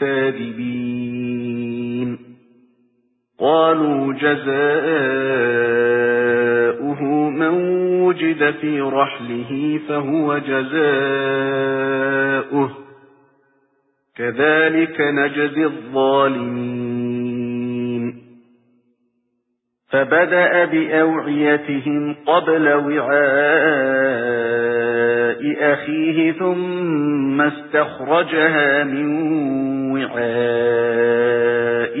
كاذبين قالوا جزاؤه من وجد في رحله فهو جزاؤه. كذلك نجزي الظالمين. فبدأ بأوعيتهم قبل وعاء أخيه ثم استخرجها من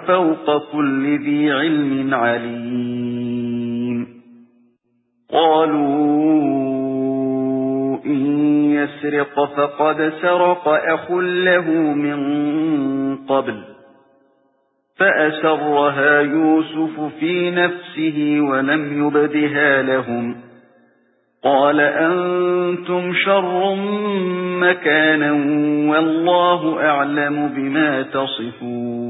وفوق كل ذي علم عليم قالوا إن يسرق فقد سرق أخ له من قبل فأسرها يوسف في نفسه ولم يبدها لهم قال أنتم شر مكانا والله أعلم بما تصفون